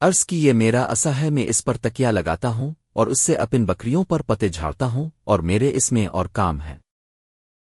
عرض کی، یہ میرا اصا ہے، میں اس پر تکیا لگاتا ہوں اور اس سے اپن بکریوں پر پتے جھاڑتا ہوں اور میرے اس میں اور کام ہے۔